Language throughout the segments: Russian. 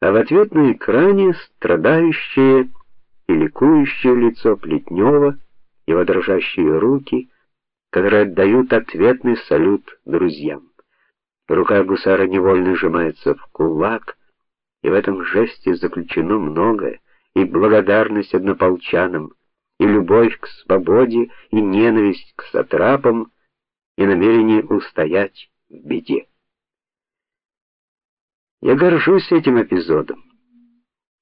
а в ответ на экране страдающее и ликующее лицо Плетнева, его дрожащие руки, которые отдают ответный салют друзьям. Рука гусара невольно сжимается в кулак, и в этом жесте заключено многое: и благодарность однополчанам, и любовь к свободе, и ненависть к сатрапам, и намерение устоять в беде. Я горжусь этим эпизодом,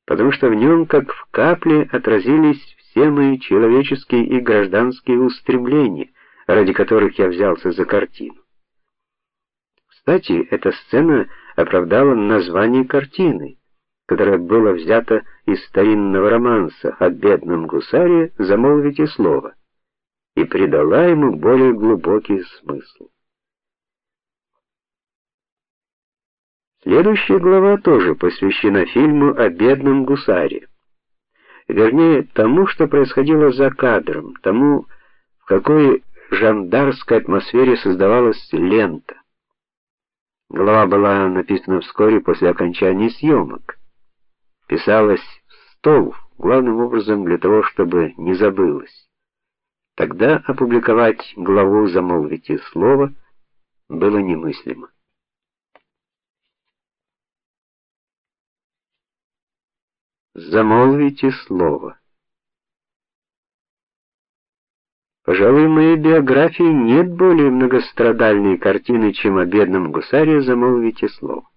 потому что в нем, как в капле, отразились все мои человеческие и гражданские устремления, ради которых я взялся за картину. Кстати, эта сцена оправдала название картины, которое было взято из старинного романса о бедном гусаре «Замолвите слово» и придала ему более глубокий смысл. Следующая глава тоже посвящена фильму о бедном гусаре. Вернее, тому, что происходило за кадром, тому, в какой жандарской атмосфере создавалась лента. Глава была написана вскоре после окончания съемок. Писалась в стол, главным образом для того, чтобы не забылось. Тогда опубликовать главу «Замолвите слово» было немыслимо. Замолвите слово. Пожалуй, в моей биографии нет более многострадальной картины, чем о бедном гусаре замолвите слово.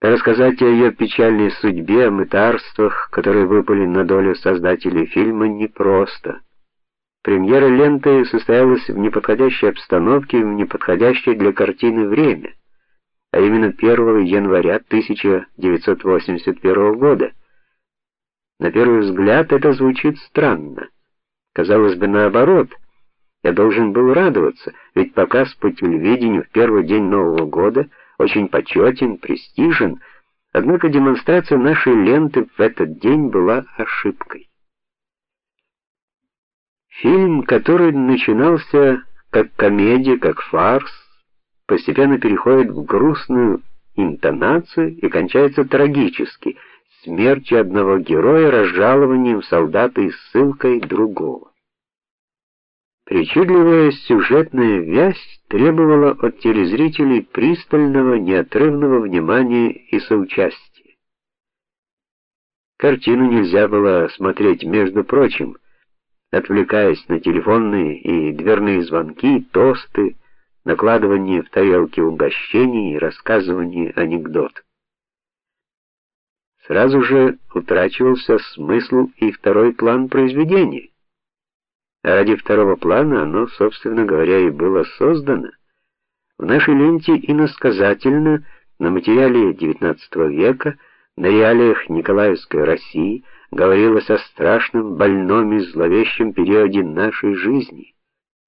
Рассказать о ее печальной судьбе, о мытарствах, которые выпали на долю создателей фильма, непросто. Премьера ленты состоялась в неподходящей обстановке, в неподходящее для картины время а именно 1 января 1981 года. На первый взгляд это звучит странно. Казалось бы, наоборот. Я должен был радоваться, ведь показ по телевидению в первый день Нового года очень почетен, престижен. Однако демонстрация нашей ленты в этот день была ошибкой. Фильм, который начинался как комедия, как фарс, постепенно переходит в грустную интонацию и кончается трагически смертью одного героя, разжалованием солдата и ссылкой другого. Причудливая сюжетная вязь требовала от телезрителей пристального, неотрывного внимания и соучастия. Картину нельзя было смотреть, между прочим, отвлекаясь на телефонные и дверные звонки, тосты, накладывание в тарелки угощений и рассказывание анекдот. Сразу же утрачивался смысл и второй план произведения. А ради второго плана оно, собственно говоря, и было создано. В нашей ленте иносказательно на материале XIX века, на реалиях Николаевской России говорилось о страшном, больном и зловещем периоде нашей жизни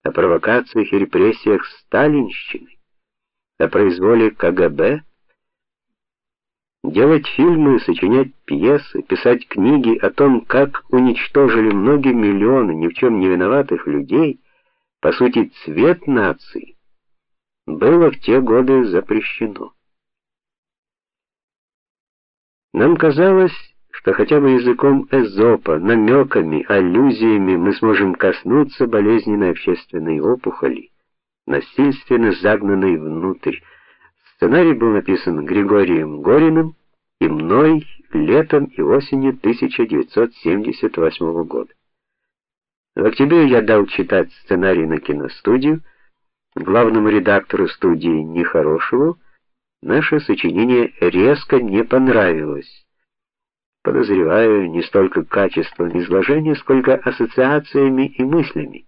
о провокациях и репрессиях сталинщины, о произволе КГБ, делать фильмы, сочинять пьесы, писать книги о том, как уничтожили многие миллионы ни в чем не виноватых людей, по сути, цвет нации, было в те годы запрещено. Нам казалось, что хотя бы языком Эзопа, намеками, аллюзиями мы сможем коснуться болезненной общественной опухоли, насильственно загнанной внутрь. Сценарий был написан Григорием Гориным и мной летом и осенью 1978 года. В октябре я дал читать сценарий на киностудию, главному редактору студии Нехорошеву. Наше сочинение резко не понравилось подозреваю, не столько качеством изложения, сколько ассоциациями и мыслями.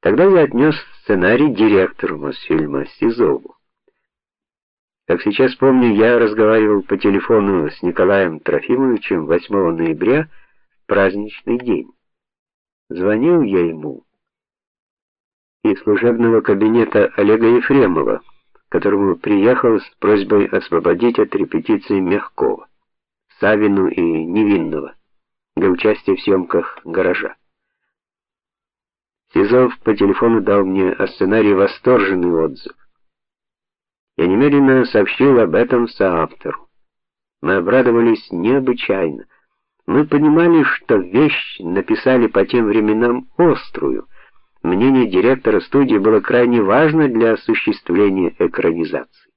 Тогда я отнес сценарий директору Мосфильма Сизову. Как сейчас помню, я разговаривал по телефону с Николаем Трофимовичем 8 ноября в праздничный день. Звонил я ему из служебного кабинета Олега Ефремова, которому приехал с просьбой освободить от репетиции Мягкова. Савину и Невинного для участия в съемках гаража. Сизов по телефону дал мне о сценарии восторженный отзыв. Я немедленно сообщил об этом соавтору. Мы обрадовались необычайно. Мы понимали, что вещь написали по тем временам острую. Мнение директора студии было крайне важно для осуществления экранизации.